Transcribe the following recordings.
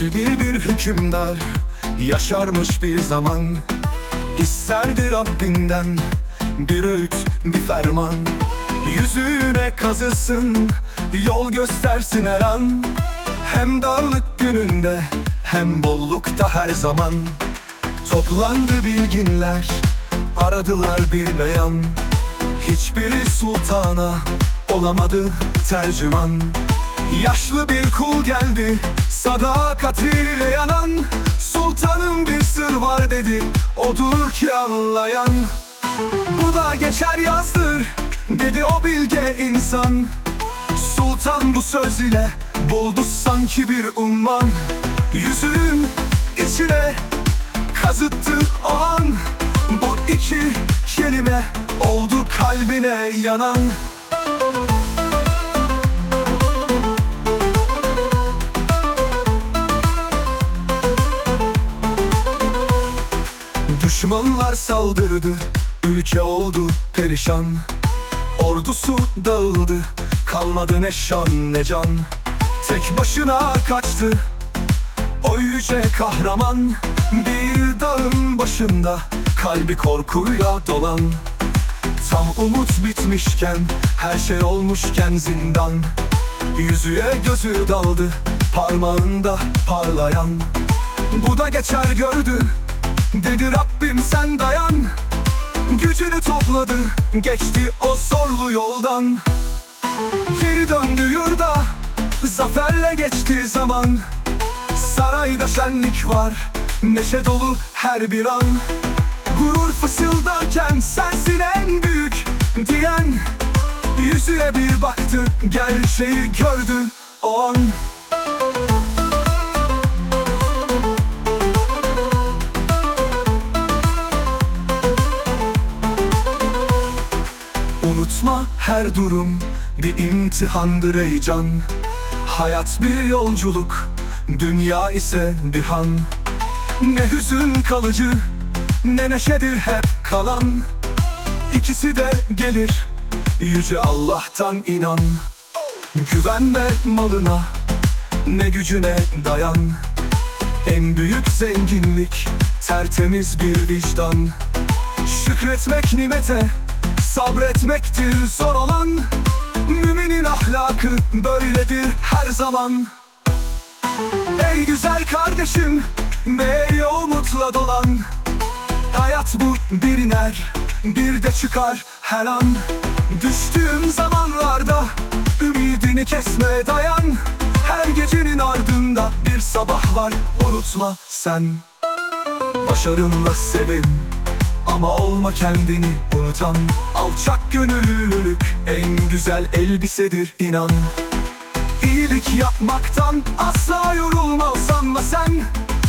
hükümdar Yaşarmış bir zaman. İsterdi Rabbinden Bir öğüt bir ferman. Yüzüne kazısın Yol göstersin her an. Hem darlık gününde Hem bollukta her zaman. Toplandı bilginler Aradılar bir beyan. Hiçbiri sultana olamadı tercüman Yaşlı bir kul geldi sadakatiyle yanan. Sultanın bir sır var dedi odur ki anlayan Bu da geçer yazdır dedi o bilge insan. Sultan bu söz ile buldu sanki bir umman. Yüzünün içine kazıttı o an. Bu iki kelime oldu kalbine yanan Düşmanlar saldırdı Ülke oldu perişan. Ordusu dağıldı Kalmadı ne şan ne can. Tek başına kaçtı O yüce kahraman. Bir dağın başında Kalbi korkuyla dolan. Tam umut bitmişken Her şey olmuşken zindan. Yüzüye gözü daldı Parmağında parlayan. Bu da geçer gördü Dedi Rabbim sen dayan. Gücünü topladı. Geçti o zorlu yoldan. Geri döndü yurda. Zaferle geçti zaman. Sarayda şenlik var. Neşe dolu her bir an. Gurur fısıldarken sensin en büyük diyen. Yüzüne bir baktı gerçeği gördü o an Her durum bir imtihandır ey can. Hayat bir yolculuk, dünya ise bir han Ne hüzün kalıcı, ne neşedir hep kalan. İkisi de gelir, yüce Allah'tan inan. Güvenme malına, ne gücüne dayan. En büyük zenginlik, tertemiz bir vicdan. Şükretmek nimete, sabretmektir zor olan. Müminin ahlakı böyledir her zaman. Ey güzel kardeşim, ey umutla dolan. Hayat bu bir iner, bir de çıkar her an. Düştüğün zamanlarda ümidini kesme dayan. Her gecenin ardında bir sabah var unutma sen. Başarınla sevin ama olma kendini unutan Alçak gönüllülük en güzel elbisedir inan. İyilik yapmaktan asla yorulma sanma sen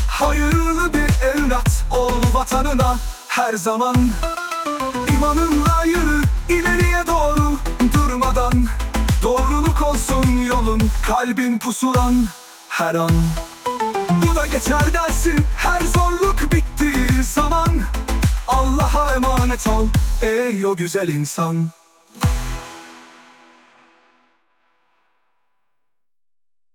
Hayırlı bir evlat ol vatanına her zaman. İmanınla yürü ileriye doğru durmadan. Doğruluk olsun yolun kalbin pusulan her an. Bu da geçer dersin her zorluk bittiği zaman Allah'a emanet ol ey o güzel insan